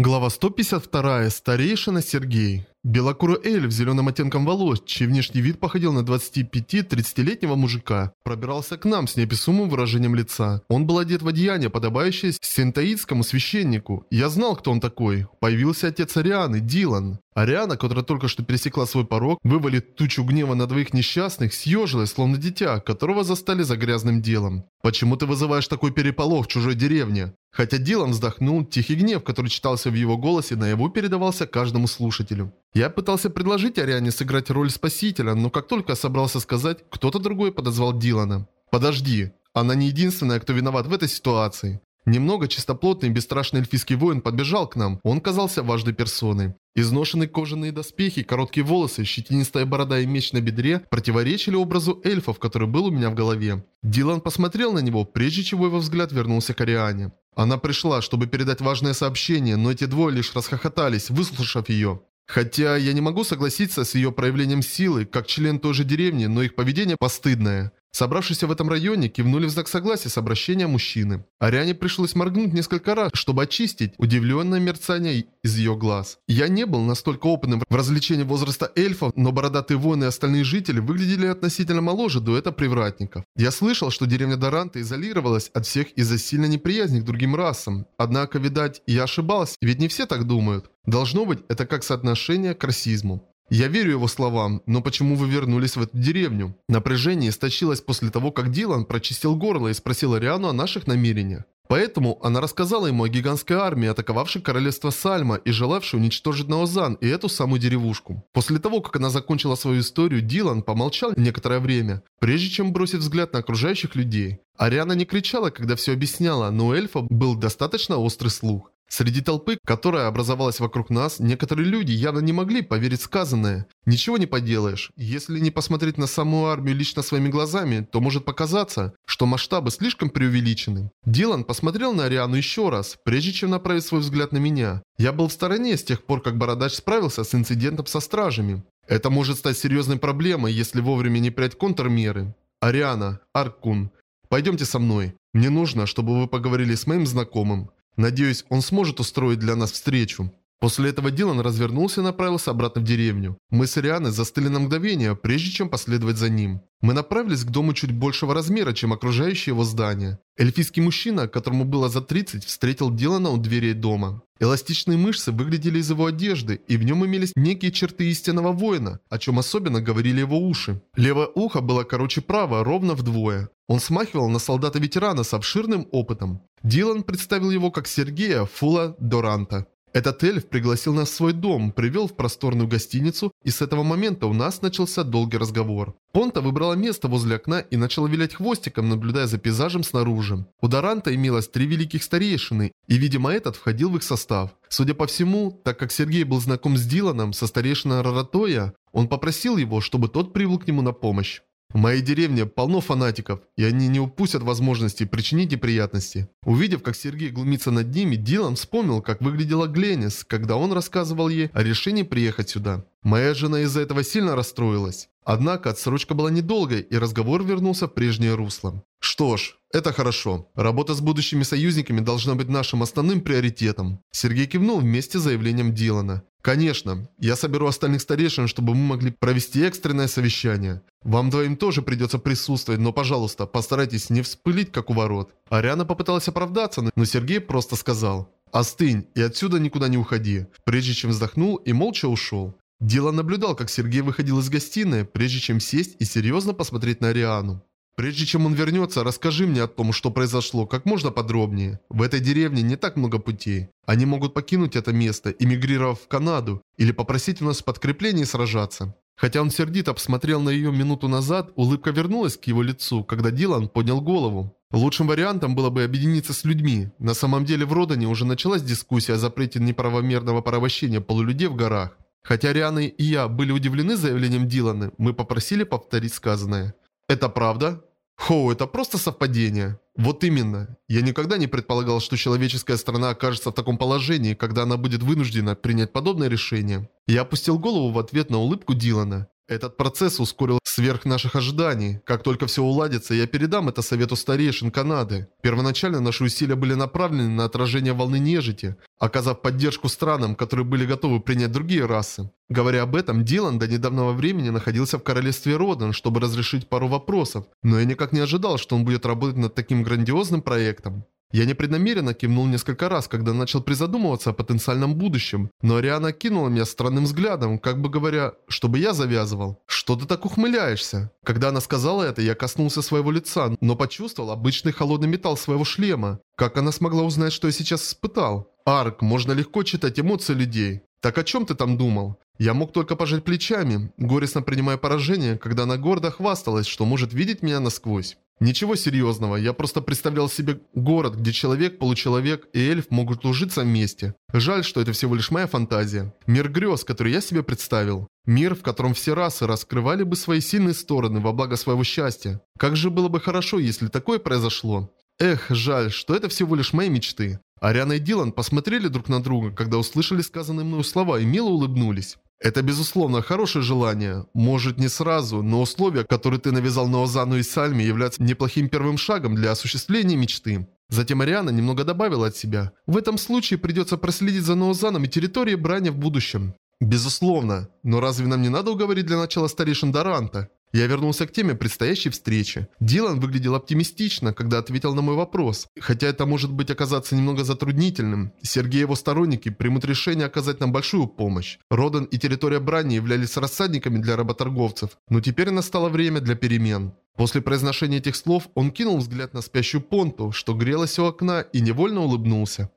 Глава 152. Старейшина Сергей. Белокурый эльф с зеленым оттенком волос, чей внешний вид походил на 25-30-летнего мужика, пробирался к нам с неописуемым выражением лица. Он был одет в одеяние, подобающее синтаитскому священнику. Я знал, кто он такой. Появился отец Арианы, Дилан. Ариана, которая только что пересекла свой порог, вывалит тучу гнева на двоих несчастных, съежилась, словно дитя, которого застали за грязным делом. «Почему ты вызываешь такой переполох в чужой деревне?» Хотя Дилан вздохнул, тихий гнев, который читался в его голосе, наяву передавался каждому слушателю. Я пытался предложить Ариане сыграть роль спасителя, но как только собрался сказать, кто-то другой подозвал Дилана. «Подожди, она не единственная, кто виноват в этой ситуации». Немного чистоплотный бесстрашный эльфийский воин подбежал к нам, он казался важной персоной. Изношенные кожаные доспехи, короткие волосы, щетинистая борода и меч на бедре противоречили образу эльфов, который был у меня в голове. Дилан посмотрел на него, прежде чего его взгляд вернулся к Ариане. Она пришла, чтобы передать важное сообщение, но эти двое лишь расхохотались, выслушав ее. Хотя я не могу согласиться с ее проявлением силы, как член той же деревни, но их поведение постыдное. Собравшиеся в этом районе кивнули в знак согласия с обращением мужчины. Ариане пришлось моргнуть несколько раз, чтобы очистить удивленное мерцание из ее глаз. Я не был настолько опытным в развлечении возраста эльфов, но бородатые воины и остальные жители выглядели относительно моложе дуэта привратников. Я слышал, что деревня Доранта изолировалась от всех из-за сильной неприязни к другим расам. Однако, видать, я ошибался, ведь не все так думают. Должно быть, это как соотношение к расизму. Я верю его словам, но почему вы вернулись в эту деревню? Напряжение истощилось после того, как Дилан прочистил горло и спросил Ариану о наших намерениях. Поэтому она рассказала ему о гигантской армии, атаковавшей королевство Сальма и желавшей уничтожить Наозан и эту самую деревушку. После того, как она закончила свою историю, Дилан помолчал некоторое время, прежде чем бросить взгляд на окружающих людей. Ариана не кричала, когда все объясняла, но у эльфа был достаточно острый слух. Среди толпы, которая образовалась вокруг нас, некоторые люди явно не могли поверить сказанное. Ничего не поделаешь. Если не посмотреть на саму армию лично своими глазами, то может показаться, что масштабы слишком преувеличены. Дилан посмотрел на Ариану еще раз, прежде чем направить свой взгляд на меня. Я был в стороне с тех пор, как Бородач справился с инцидентом со стражами. Это может стать серьезной проблемой, если вовремя не принять контрмеры. Ариана, Аркун, пойдемте со мной. Мне нужно, чтобы вы поговорили с моим знакомым. Надеюсь, он сможет устроить для нас встречу. После этого Дилан развернулся и направился обратно в деревню. Мы с Ирианой застыли на мгновение, прежде чем последовать за ним. Мы направились к дому чуть большего размера, чем окружающее его здание. Эльфийский мужчина, которому было за 30, встретил Дилана у дверей дома. Эластичные мышцы выглядели из его одежды, и в нем имелись некие черты истинного воина, о чем особенно говорили его уши. Левое ухо было короче правого ровно вдвое. Он смахивал на солдата-ветерана с обширным опытом. Дилан представил его как Сергея Фула Доранта. Этот эльф пригласил нас в свой дом, привел в просторную гостиницу, и с этого момента у нас начался долгий разговор. Понта выбрала место возле окна и начала вилять хвостиком, наблюдая за пейзажем снаружи. У Доранта имелось три великих старейшины, и, видимо, этот входил в их состав. Судя по всему, так как Сергей был знаком с Диланом, со старейшиной Раратоя, он попросил его, чтобы тот прибыл к нему на помощь. В моей деревне полно фанатиков, и они не упустят возможности причинить неприятности. Увидев, как Сергей глумится над ними, Дилан вспомнил, как выглядела Гленнис, когда он рассказывал ей о решении приехать сюда. Моя жена из-за этого сильно расстроилась. Однако отсрочка была недолгой, и разговор вернулся в прежнее русло. Что ж, это хорошо. Работа с будущими союзниками должна быть нашим основным приоритетом. Сергей кивнул вместе с заявлением Дилана. Конечно, я соберу остальных старейшин, чтобы мы могли провести экстренное совещание. Вам двоим тоже придется присутствовать, но, пожалуйста, постарайтесь не вспылить, как у ворот. Ариана попыталась оправдаться, но Сергей просто сказал. «Остынь и отсюда никуда не уходи», прежде чем вздохнул и молча ушел. Дилан наблюдал, как Сергей выходил из гостиной, прежде чем сесть и серьезно посмотреть на Ариану. Прежде чем он вернется, расскажи мне о том, что произошло, как можно подробнее. В этой деревне не так много путей. Они могут покинуть это место, эмигрировав в Канаду, или попросить у нас подкрепление и сражаться. Хотя он сердито посмотрел на ее минуту назад, улыбка вернулась к его лицу, когда Дилан поднял голову. Лучшим вариантом было бы объединиться с людьми. На самом деле в Родане уже началась дискуссия о запрете неправомерного порабощения полулюдей в горах. Хотя Риана и я были удивлены заявлением Дилана, мы попросили повторить сказанное. «Это правда?» Хоу, это просто совпадение. Вот именно. Я никогда не предполагал, что человеческая страна окажется в таком положении, когда она будет вынуждена принять подобное решение. Я опустил голову в ответ на улыбку Дилана. Этот процесс ускорил сверх наших ожиданий. Как только все уладится, я передам это совету старейшин Канады. Первоначально наши усилия были направлены на отражение волны нежити, оказав поддержку странам, которые были готовы принять другие расы. Говоря об этом, Дилан до недавнего времени находился в королевстве Родан, чтобы разрешить пару вопросов, но я никак не ожидал, что он будет работать над таким грандиозным проектом. Я непреднамеренно кивнул несколько раз, когда начал призадумываться о потенциальном будущем, но Ариана кинула меня странным взглядом, как бы говоря, чтобы я завязывал. «Что ты так ухмыляешься?» Когда она сказала это, я коснулся своего лица, но почувствовал обычный холодный металл своего шлема. Как она смогла узнать, что я сейчас испытал? Арк, можно легко читать эмоции людей. Так о чем ты там думал? Я мог только пожать плечами, горестно принимая поражение, когда она гордо хвасталась, что может видеть меня насквозь. Ничего серьезного, я просто представлял себе город, где человек, получеловек и эльф могут ужиться вместе. Жаль, что это всего лишь моя фантазия. Мир грез, который я себе представил. Мир, в котором все расы раскрывали бы свои сильные стороны во благо своего счастья. Как же было бы хорошо, если такое произошло. Эх, жаль, что это всего лишь мои мечты. Ариана и Дилан посмотрели друг на друга, когда услышали сказанные мною слова и мило улыбнулись. Это, безусловно, хорошее желание. Может, не сразу, но условия, которые ты навязал Ноозану и Сальме, являются неплохим первым шагом для осуществления мечты. Затем Ариана немного добавила от себя. В этом случае придется проследить за Ноозаном и территорией Брани в будущем. Безусловно. Но разве нам не надо уговорить для начала старейшин Даранта? Я вернулся к теме предстоящей встречи. Дилан выглядел оптимистично, когда ответил на мой вопрос. Хотя это может быть оказаться немного затруднительным. Сергей и его сторонники примут решение оказать нам большую помощь. Родан и территория Брани являлись рассадниками для работорговцев, но теперь настало время для перемен. После произношения этих слов он кинул взгляд на спящую Понту, что грелась у окна, и невольно улыбнулся.